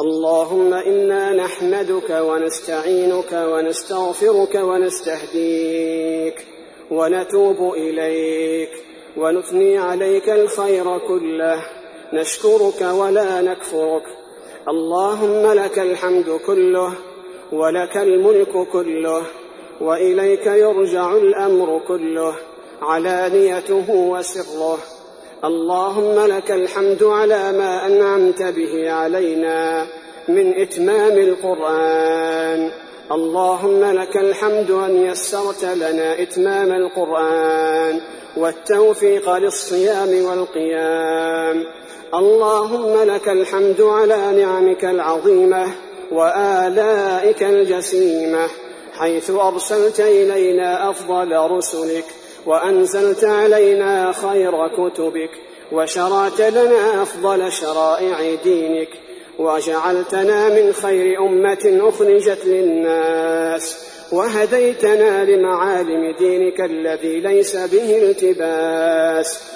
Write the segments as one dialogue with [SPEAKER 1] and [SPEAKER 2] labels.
[SPEAKER 1] اللهم إنا نحمدك ونستعينك ونستغفرك ونستهديك ونتوب إليك ونثني عليك الخير كله. نشكرك ولا نكفرك. اللهم لك الحمد كله ولك الملك كله وإليك يرجع الأمر كله علانيته وسره. اللهم لك الحمد على ما أنعمت به علينا من إتمام القرآن. اللهم لك الحمد أن يسرت لنا إتمام القرآن والتوفيق للصيام والقيام. اللهم لك الحمد على نعمك العظيمة وآلائك الجسيمة حيث أرسلت إلينا أفضل رسلك وأنزلت علينا خير كتبك وشرعت لنا أفضل شرائع دينك وجعلتنا من خير أمة أخرجت للناس وهديتنا لمعالم دينك الذي ليس به التباس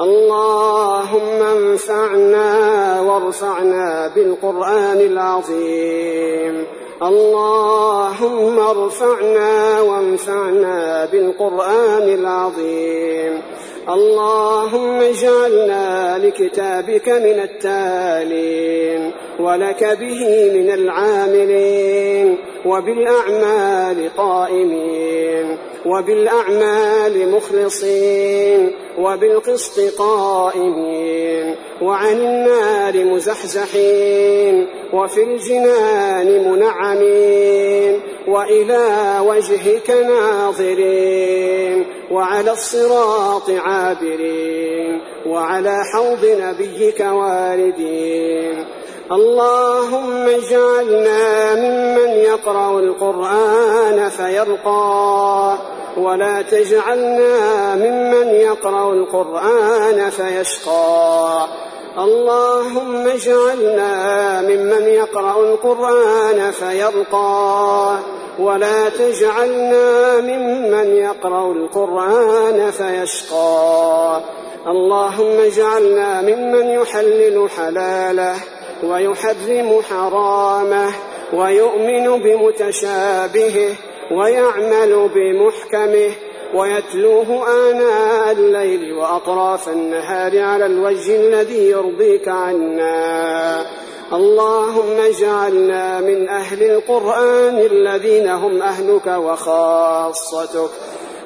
[SPEAKER 1] اللهم انفعنا وارفعنا بالقرآن العظيم. اللهم ارفعنا وانفعنا بالقرآن العظيم. اللهم اجعلنا لكتابك من التالين ولك به من العاملين وبالأعمال قائمين وبالأعمال مخلصين. وبالقسط قائمين وعن النار مزحزحين وفي الجنان منعمين وإلى وجهك ناظرين وعلى الصراط عابرين وعلى حوض نبيك واردين اللهم اجعلنا ممن يقرأ القرآن فيرقى ولا تجعلنا ممن يقرأ القرآن فيشقى. اللهم اجعلنا ممن يقرأ القرآن فيرقى ولا تجعلنا ممن يقرأ القرآن فيشقى. اللهم اجعلنا ممن يحلل حلاله ويحرم حرامه ويؤمن بمتشابهه ويعمل بمحكمه ويتلوه آناء الليل وأطراف النهار على الوجه الذي يرضيك عنا. اللهم اجعلنا من أهل القرآن الذين هم أهلك وخاصتك.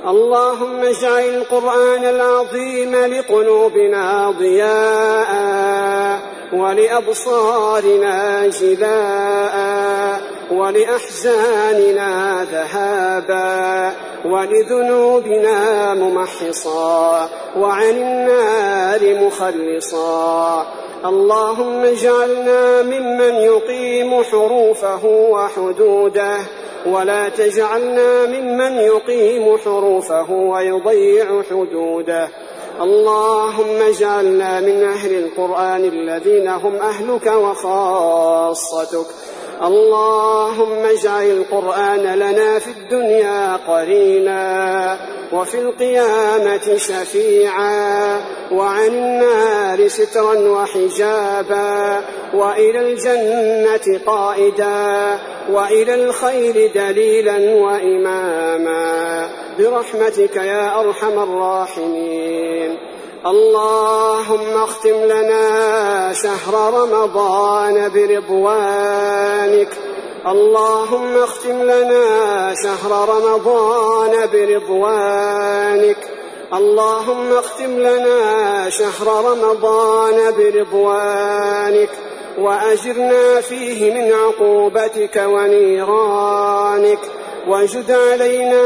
[SPEAKER 1] اللهم اجعل القرآن العظيم لقلوبنا ضياء ولأبصارنا جلاء ولأحزاننا ذهابا ولذنوبنا ممحصا وعن النار مخلصا اللهم اجعلنا ممن يقيم حروفه وحدوده ولا تجعلنا ممن يقيم حروفه ويضيع حدوده. اللهم اجعلنا من أهل القرآن الذين هم أهلك وخاصتك. اللهم اجعل القرآن لنا في الدنيا قرينا وفي القيامة شفيعا وعن النار سترا وحجابا وإلى الجنة قائدا وإلى الخير دليلا وإماما برحمتك يا أرحم الراحمين اللهم اختم لنا شهر رمضان برضوانك. اللهم اختم لنا شهر رمضان برضوانك. اللهم اختم لنا شهر رمضان برضوانك. وأجرنا فيه من عقوبتك ونيرانك. وجد علينا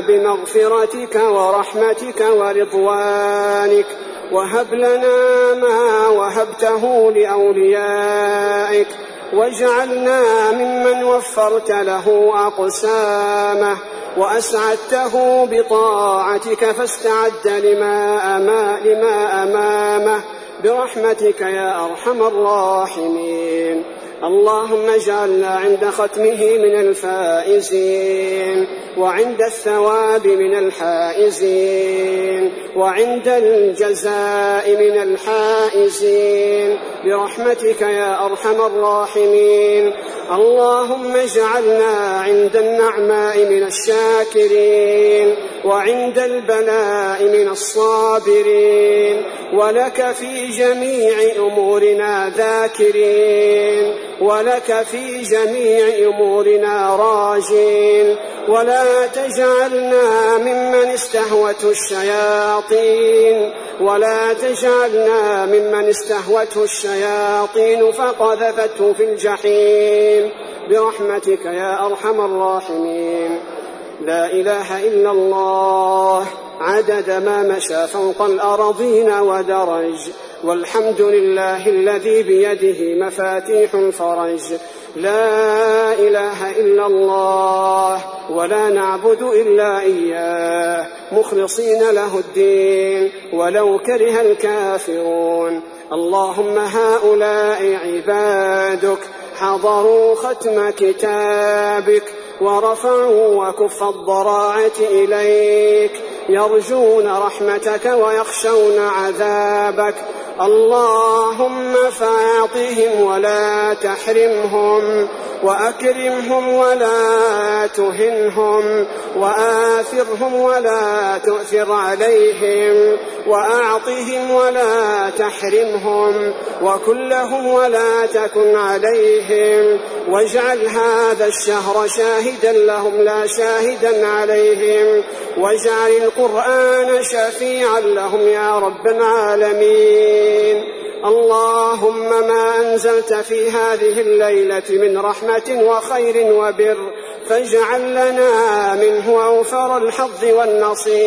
[SPEAKER 1] بمغفرتك ورحمتك ورضوانك. وهب لنا ما وهبته لأوليائك. واجعلنا ممن وفرت له أقسامه. وأسعدته بطاعتك فاستعد لما, أما لما أمامه. برحمتك يا أرحم الراحمين. اللهم اجعلنا عند ختمه من الفائزين وعند الثواب من الحائزين وعند الجزاء من الحائزين برحمتك يا أرحم الراحمين. اللهم اجعلنا عند النعماء من الشاكرين وعند البلاء من الصابرين ولك في جميع أمورنا ذاكرين. ولك في جميع أمورنا راجين. ولا تجعلنا ممن استهوته الشياطين. ولا تجعلنا ممن استهوته الشياطين فقذفته في الجحيم. برحمتك يا أرحم الراحمين. لا إله إلا الله. عدد ما مشى فوق الارضين ودرج والحمد لله الذي بيده مفاتيح الفرج. لا إله إلا الله ولا نعبد إلا إياه. مخلصين له الدين ولو كره الكافرون. اللهم هؤلاء عبادك حضروا ختم كتابك ورفعوا وكف الضراعة إليك. يرجون رحمتك ويخشون عذابك. اللهم فاعطهم ولا تحرمهم وأكرمهم ولا تهنهم وآثرهم ولا تؤثر عليهم وأعطهم ولا تحرمهم وكن لهم ولا تكن عليهم. واجعل هذا الشهر شاهدا لهم لا شاهدا عليهم. واجعل القرآن شفيعا لهم يا رب العالمين. اللهم ما أنزلت في هذه الليلة من رحمة وخير وبر فاجعل لنا منه أوفر الحظ والنصيب.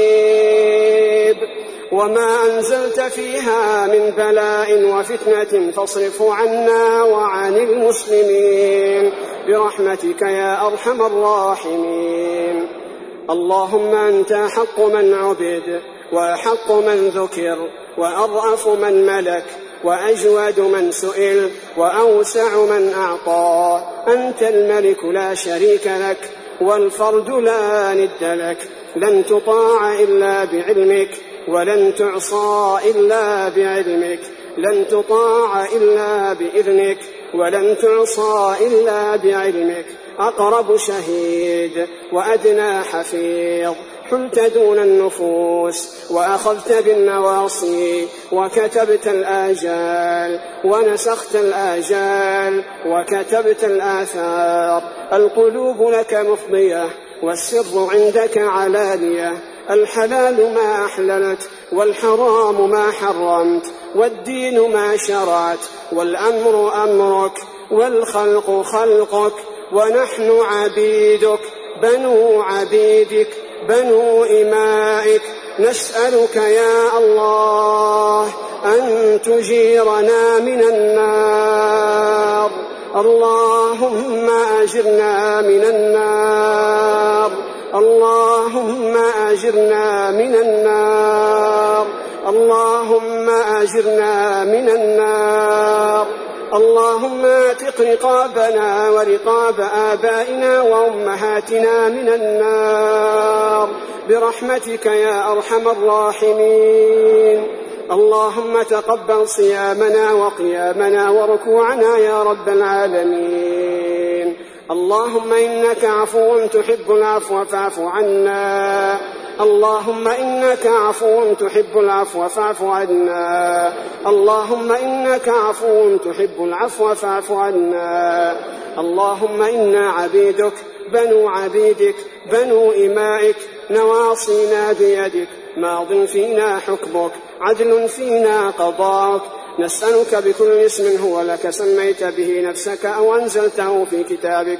[SPEAKER 1] وما أنزلت فيها من بلاء وفتنة فاصرف عنا وعن المسلمين. برحمتك يا أرحم الراحمين. اللهم أنت احق من عبد واحق من ذكر وارأف من ملك وأجود من سئل وأوسع من أعطى أنت الملك لا شريك لك والفرد لا ند لك لن تطاع إلا بعلمك ولن تعصى إلا بعلمك لن تطاع إلا بإذنك ولن تعصى إلا بعلمك أقرب شهيد وأدنى حفيظ. حلت دون النفوس وأخذت بالنواصي وكتبت الآجال ونسخت الآجال وكتبت الآثار. القلوب لك مفضية والسر عندك علانية. الحلال ما أحللت والحرام ما حرمت والدين ما شرعت والأمر أمرك والخلق خلقك ونحن عبيدك بنو عبيدك بنو إمائك. نسألك يا الله أن تجيرنا من النار. اللهم أجرنا من النار. اللهم أجرنا من النار. اللهم أجرنا من النار. اللهم اعتق رقابنا ورقاب آبائنا وأمهاتنا من النار. برحمتك يا أرحم الراحمين. اللهم تقبل صيامنا وقيامنا وركوعنا يا رب العالمين. اللهم إنك عفو تحب العفو فاعف عنا. اللهم إنك عفو تحب العفو فاعف عنا. اللهم إنك عفو تحب العفو فاعف عنا. اللهم إنا عبيدك بنو عبيدك بنو إمائك نواصينا بيدك. ماض فينا حكمك عدل فينا قضاءك نسألك بكل اسم هو لك سميت به نفسك أو أنزلته في كتابك.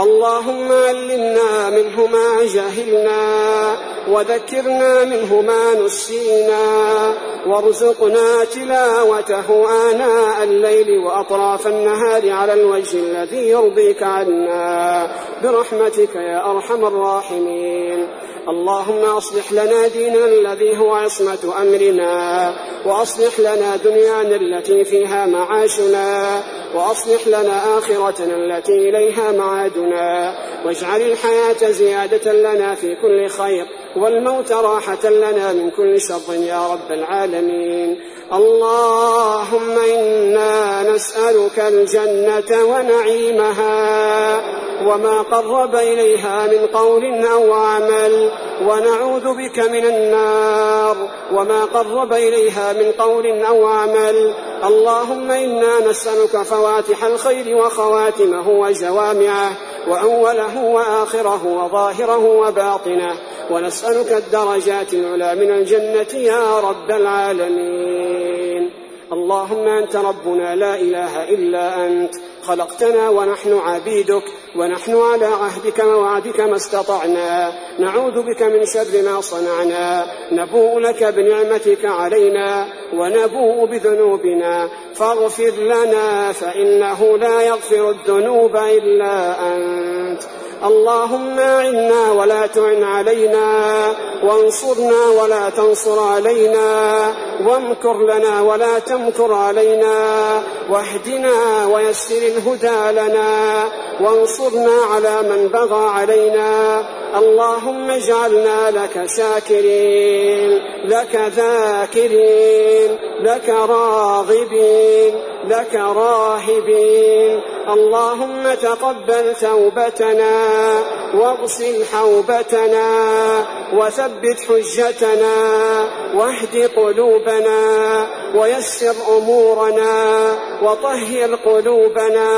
[SPEAKER 1] اللهم علمنا منه ما جهلنا وذكرنا منه ما نسينا وارزقنا تلاوته آناء الليل وأطراف النهار على الوجه الذي يرضيك عنا. برحمتك يا أرحم الراحمين. اللهم أصلح لنا ديننا الذي هو عصمة أمرنا وأصلح لنا دنيانا التي فيها معاشنا. وأصلح لنا آخرتنا التي إليها معادنا واجعل الحياة زيادة لنا في كل خير والموت راحة لنا من كل شر يا رب العالمين اللهم إنا نسألك الجنة ونعيمها وما قرب إليها من قول أو عمل ونعوذ بك من النار وما قرب إليها من قول أو عمل اللهم إنا نسألك فواتح الخير وخواتمه وجوامعه وأوله وآخره وظاهره وباطنه. ونسألك الدرجات العلى من الجنة يا رب العالمين. اللهم أنت ربنا لا إله إلا أنت. خلقتنا ونحن عبيدك ونحن على عهدك ووعدك ما استطعنا. نعوذ بك من شر ما صنعنا. نبوء لك بنعمتك علينا ونبوء بذنوبنا. فاغفر لنا فإنه لا يغفر الذنوب إلا أنت. اللهم أعنا ولا تعن علينا وانصرنا ولا تنصر علينا وامكر لنا ولا تمكر علينا واهدنا ويسر الهدى لنا وانصرنا على من بغى علينا. اللهم اجعلنا لك شاكرين لك ذاكرين لك راغبين لك راهبين. اللهم تقبل توبتنا واغسل حوبتنا وثبت حجتنا واهد قلوبنا ويسر أمورنا وطهر قلوبنا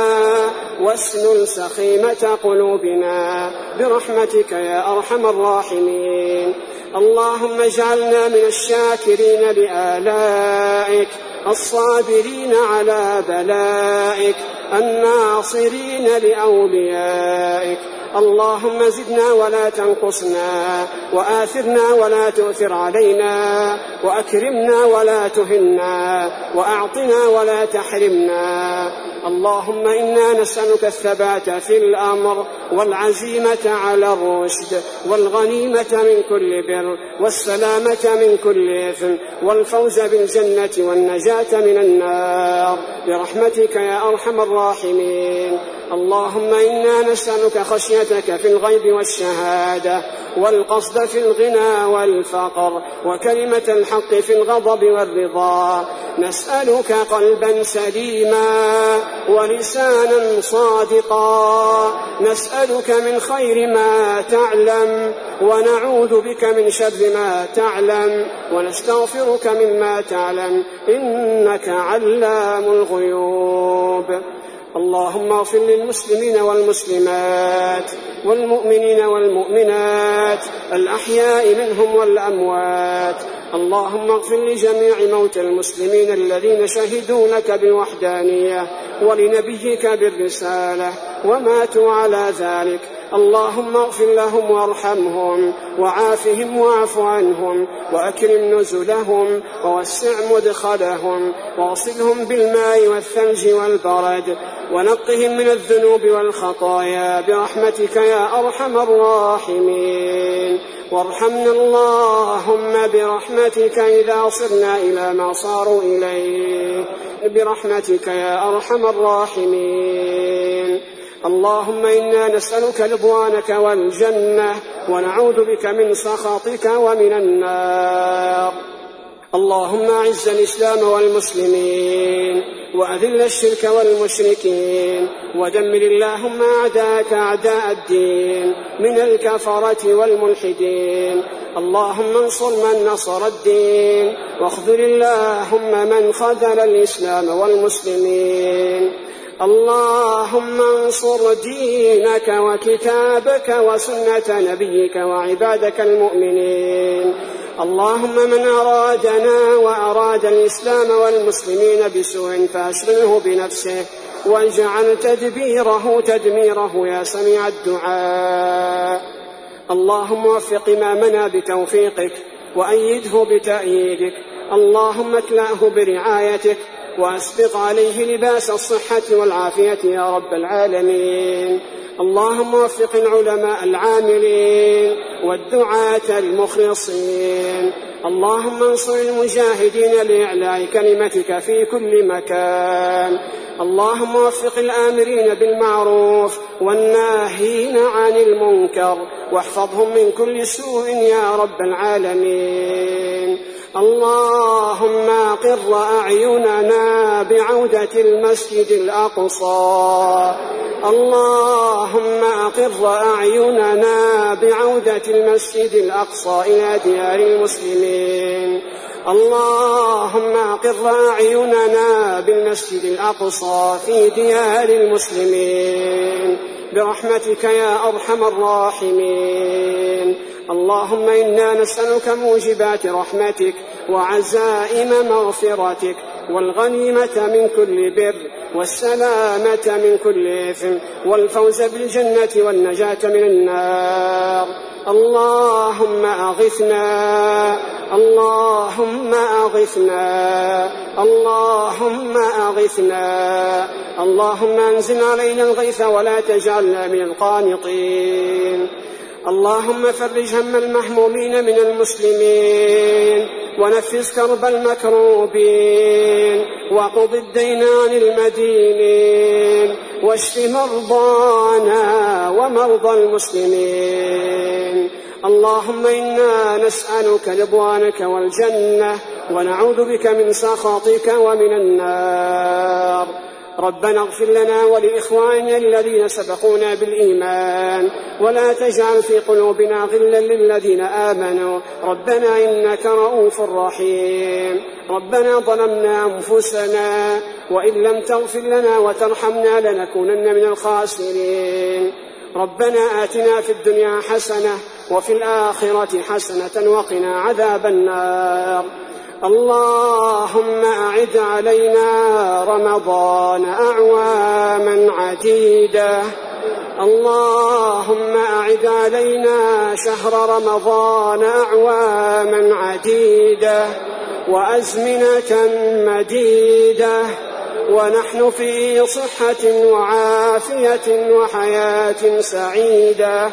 [SPEAKER 1] واسلل سخيمة قلوبنا برحمتك يا أرحم الراحمين. اللهم اجعلنا من الشاكرين لآلائك الصابرين على بلائك الناصرين لأوليائك. اللهم زدنا ولا تنقصنا وآثرنا ولا تؤثر علينا وأكرمنا ولا تهنا وأعطنا ولا تحرمنا. اللهم إنا نسألك الثبات في الأمر والعزيمة على الرشد والغنيمة من كل بر والسلامة من كل إثم والفوز بالجنة والنجاة من النار. برحمتك يا أرحم الراحمين. اللهم إنا نسألك خشيتك في الغيب والشهادة والقصد في الغنى والفقر وكلمة الحق في الغضب والرضا. نسألك قلبا سليما ولسانا صادقا. نسألك من خير ما تعلم ونعوذ بك من شر ما تعلم. ونستغفرك مما تعلم إنك علام الغيوب. اللهم اغفر للمسلمين والمسلمات والمؤمنين والمؤمنات الأحياء منهم والأموات اللهم اغفر لجميع موتى المسلمين الذين شهدوا لك بالوحدانية ولنبيك بالرسالة وماتوا على ذلك. اللهم اغفر لهم وارحمهم وعافهم واعف عنهم وأكرم نزلهم ووسع مدخلهم واغسلهم بالماء والثلج والبرد ونقهم من الذنوب والخطايا برحمتك يا أرحم الراحمين. وارحمنا اللهم برحمتك إذا صرنا إلى ما صاروا إليه. برحمتك يا أرحم الراحمين. اللهم إنا نسألك رضوانك والجنة ونعوذ بك من سخطك ومن النار. اللهم أعز الإسلام والمسلمين وأذل الشرك والمشركين ودمر اللهم أعداءك أعداء الدين من الكفرة والملحدين. اللهم انصر من نصر الدين واخذل اللهم من خذل الإسلام والمسلمين. اللهم انصر دينك وكتابك وسنة نبيك وعبادك المؤمنين. اللهم من أرادنا وأراد الإسلام والمسلمين بسوء فأشغله بنفسه واجعل تدبيره تدميره يا سميع الدعاء. اللهم وفق إمامنا بتوفيقك وأيده بتأييدك. اللهم اكلأه برعايتك وأسبق عليه لباس الصحة والعافية يا رب العالمين. اللهم وفق العلماء العاملين والدعاة المخلصين. اللهم انصر المجاهدين لإعلاء كلمتك في كل مكان. اللهم وفق الآمرين بالمعروف والناهين عن المنكر واحفظهم من كل سوء يا رب العالمين. اللهم قر أعيننا بعودة المسجد الأقصى. اللهم أقر أعيننا بعودة المسجد الأقصى إلى ديار المسلمين. اللهم أقر أعيننا بالمسجد الأقصى في ديار المسلمين. برحمتك يا أرحم الراحمين. اللهم إنا نسألك موجبات رحمتك وعزائم مغفرتك والغنيمة من كل بر والسلامة من كل إثم والفوز بالجنة والنجاة من النار اللهم أغثنا اللهم أغثنا اللهم أغثنا اللهم أنزل علينا الغيث ولا تجعلنا من القانطين اللهم فرج هم المهمومين من المسلمين ونفس كرب المكروبين وقض الدين عن المدينين واشف مرضانا ومرضى المسلمين. اللهم إنا نسألك رضوانك والجنة ونعوذ بك من سخطك ومن النار. ربنا اغفر لنا ولإخواننا الذين سبقونا بالإيمان ولا تجعل في قلوبنا غلا للذين آمنوا ربنا إنك رؤوف رحيم ربنا ظلمنا أنفسنا وإن لم تغفر لنا وترحمنا لنكونن من الخاسرين ربنا آتنا في الدنيا حسنة وفي الآخرة حسنة وقنا عذاب النار اللهم أعد علينا رمضان أعواما عديدة. اللهم أعد علينا شهر رمضان أعواما عديدة. وأزمنة مديدة. ونحن في صحة وعافية وحياة سعيدة.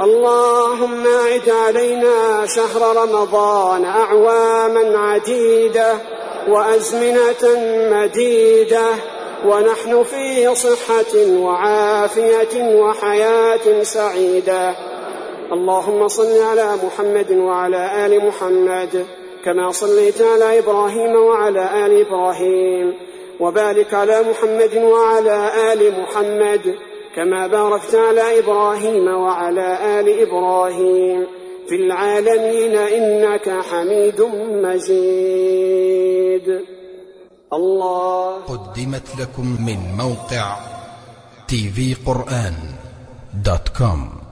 [SPEAKER 1] اللهم اعد علينا شهر رمضان أعواما عديدة وأزمنة مديدة ونحن في صحة وعافية وحياة سعيدة. اللهم صل على محمد وعلى آل محمد كما صليت على إبراهيم وعلى آل إبراهيم وبارك على محمد وعلى آل محمد. كما باركت على إبراهيم وعلى آل إبراهيم في العالمين إنك حميد مجيد. الله.
[SPEAKER 2] قدمت لكم من موقع TV قرآن dot com.